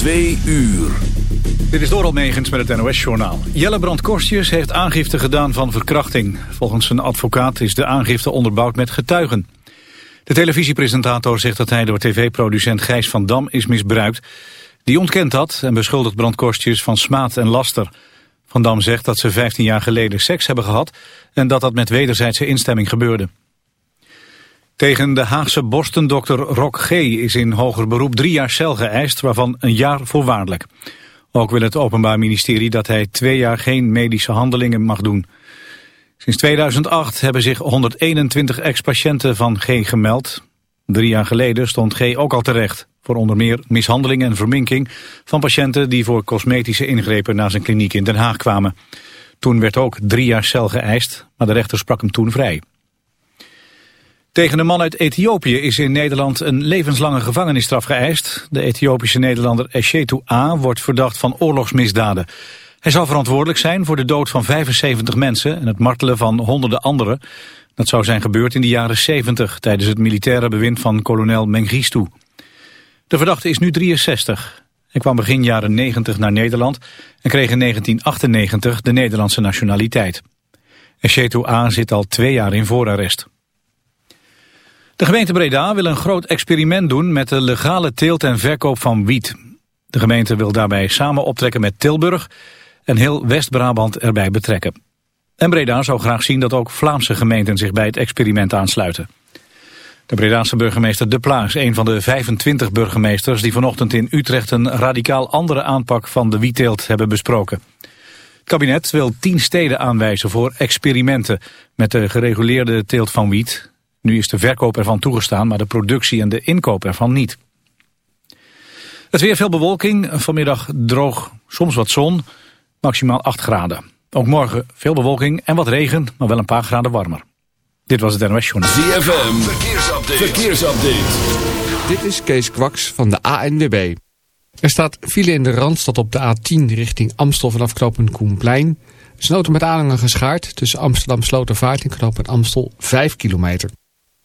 Twee uur. Dit is Doral Megens met het NOS-journaal. Jelle Brand-Korstjes heeft aangifte gedaan van verkrachting. Volgens zijn advocaat is de aangifte onderbouwd met getuigen. De televisiepresentator zegt dat hij door tv-producent Gijs van Dam is misbruikt. Die ontkent dat en beschuldigt Brand-Korstjes van smaad en laster. Van Dam zegt dat ze 15 jaar geleden seks hebben gehad... en dat dat met wederzijdse instemming gebeurde. Tegen de Haagse borstendokter Rock G. is in hoger beroep drie jaar cel geëist, waarvan een jaar voorwaardelijk. Ook wil het Openbaar Ministerie dat hij twee jaar geen medische handelingen mag doen. Sinds 2008 hebben zich 121 ex-patiënten van G gemeld. Drie jaar geleden stond G ook al terecht voor onder meer mishandeling en verminking van patiënten die voor cosmetische ingrepen naar zijn kliniek in Den Haag kwamen. Toen werd ook drie jaar cel geëist, maar de rechter sprak hem toen vrij. Tegen een man uit Ethiopië is in Nederland een levenslange gevangenisstraf geëist. De Ethiopische Nederlander Eshetu A. wordt verdacht van oorlogsmisdaden. Hij zou verantwoordelijk zijn voor de dood van 75 mensen en het martelen van honderden anderen. Dat zou zijn gebeurd in de jaren 70 tijdens het militaire bewind van kolonel Mengistu. De verdachte is nu 63. Hij kwam begin jaren 90 naar Nederland en kreeg in 1998 de Nederlandse nationaliteit. Eshetu A. zit al twee jaar in voorarrest. De gemeente Breda wil een groot experiment doen met de legale teelt en verkoop van wiet. De gemeente wil daarbij samen optrekken met Tilburg en heel West-Brabant erbij betrekken. En Breda zou graag zien dat ook Vlaamse gemeenten zich bij het experiment aansluiten. De Bredaanse burgemeester De Pla is een van de 25 burgemeesters die vanochtend in Utrecht een radicaal andere aanpak van de wietteelt hebben besproken. Het kabinet wil tien steden aanwijzen voor experimenten met de gereguleerde teelt van wiet. Nu is de verkoop ervan toegestaan, maar de productie en de inkoop ervan niet. Het weer veel bewolking, vanmiddag droog, soms wat zon, maximaal 8 graden. Ook morgen veel bewolking en wat regen, maar wel een paar graden warmer. Dit was het NOS Journal. ZFM, verkeersupdate. verkeersupdate. Dit is Kees Kwaks van de ANWB. Er staat file in de Randstad op de A10 richting Amstel vanaf knooppunt Koenplein. Snoten met aanhanger geschaard tussen Amsterdam Slotervaart en knooppunt Amstel 5 kilometer.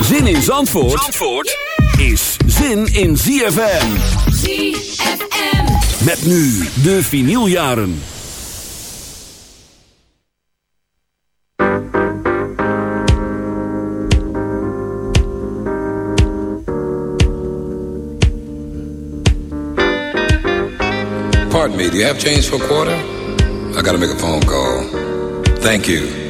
Zin in Zandvoort, Zandvoort is zin in ZFM. ZFM. Met nu de vinyljaren. Pardon me, do you have change for a quarter? I gotta make a phone call. Thank you.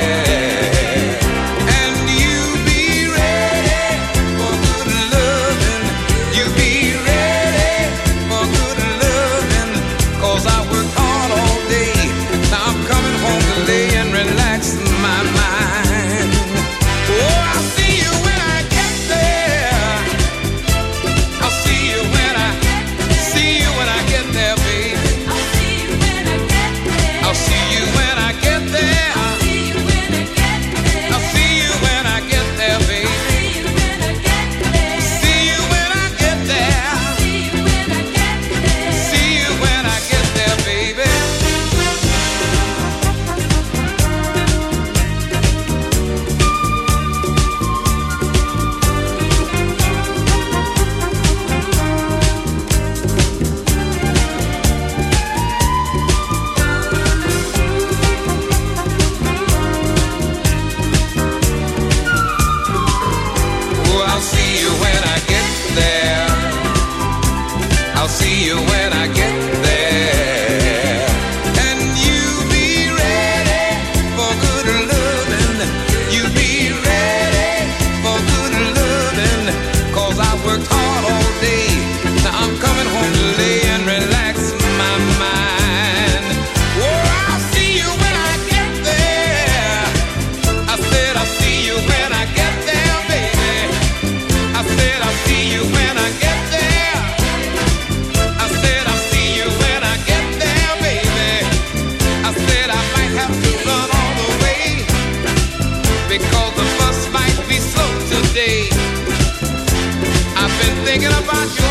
Dit is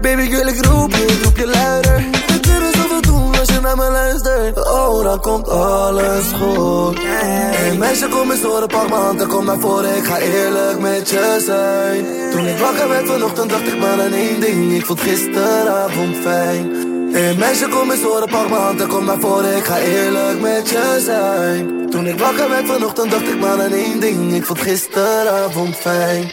Baby, ik wil ik roep je, roep je luider. We kunnen zoveel doen als je naar me luistert. Oh, dan komt alles goed. Hey meisje, kom eens horen, pak m'n kom naar voren. Ik ga eerlijk met je zijn. Toen ik wakker werd vanochtend, dacht ik maar aan één ding. Ik vond gisteravond fijn. Hey meisje, kom eens horen, pak m'n kom naar voren. Ik ga eerlijk met je zijn. Toen ik wakker werd vanochtend, dacht ik maar aan één ding. Ik vond gisteravond fijn.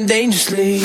dangerously.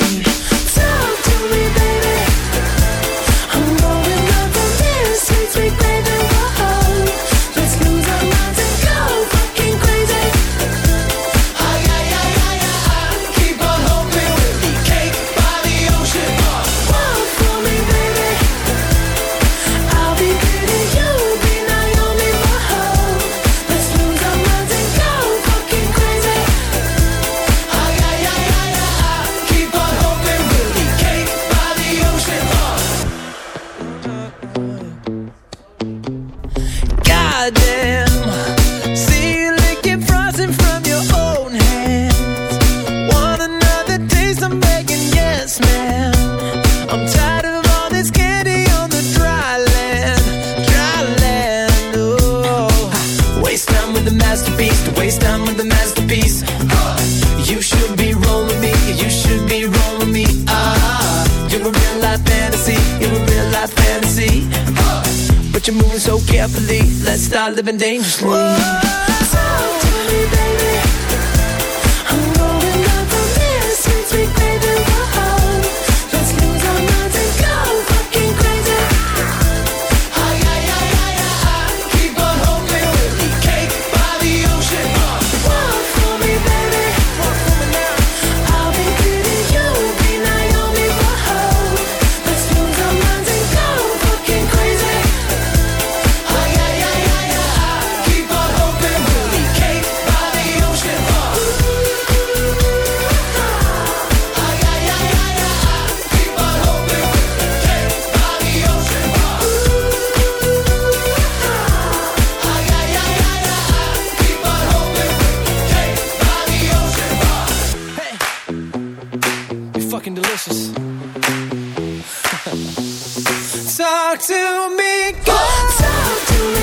talk to me, go talk to me.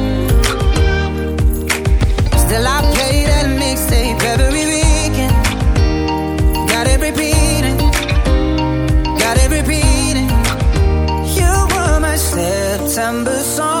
September song.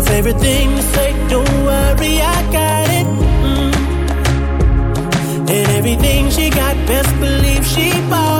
My favorite thing to say, don't worry, I got it. Mm. And everything she got, best believe she bought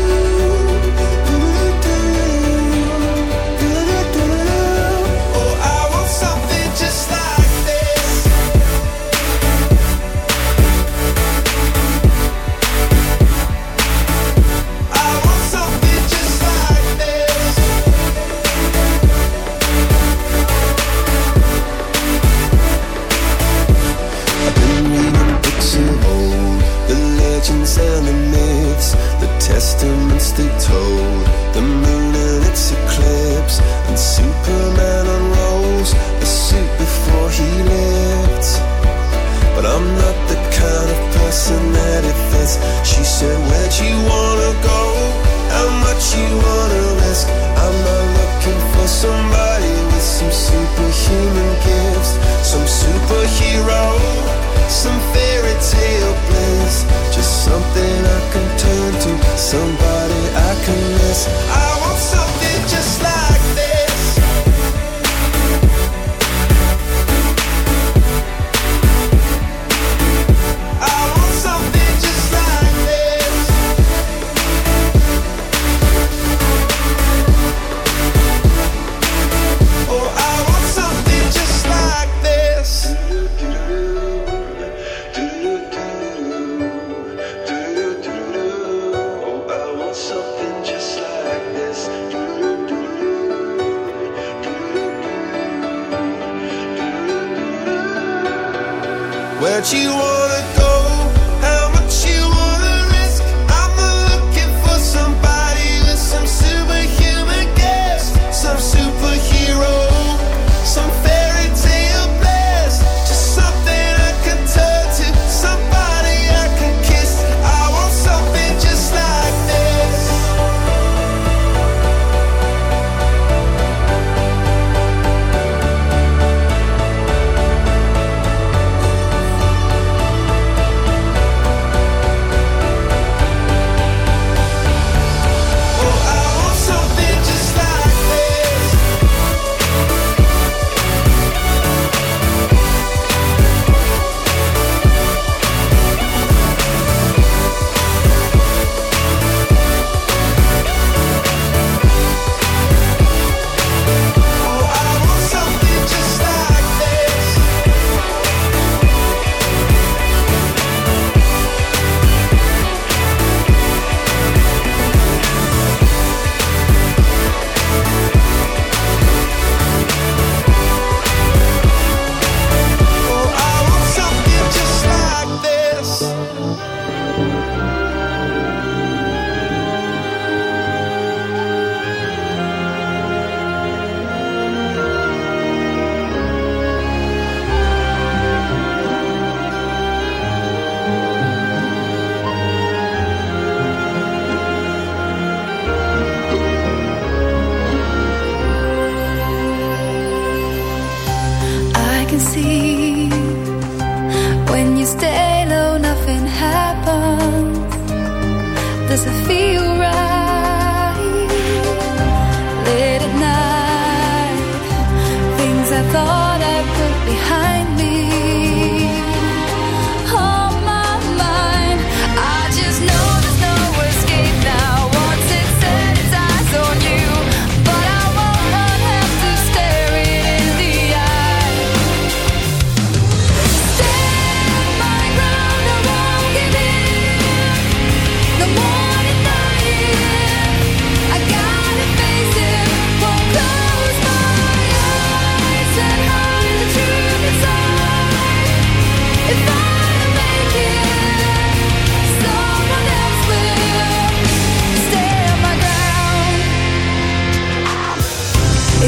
Testaments they told, the moon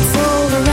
it's all around.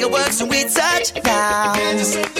fireworks when we touch down.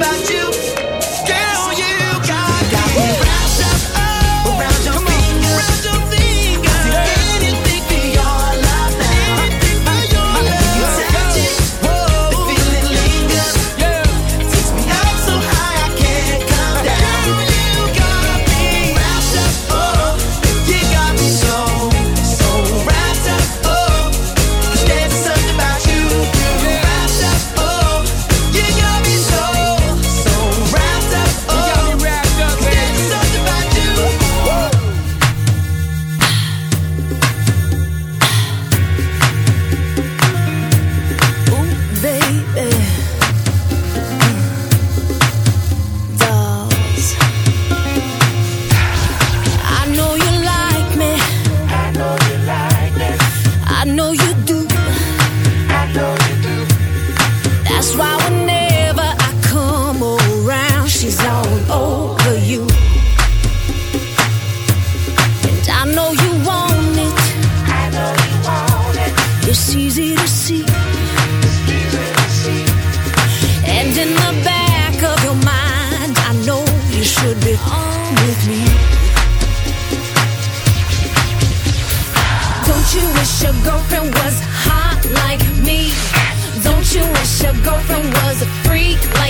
about you. girlfriend was a freak. Like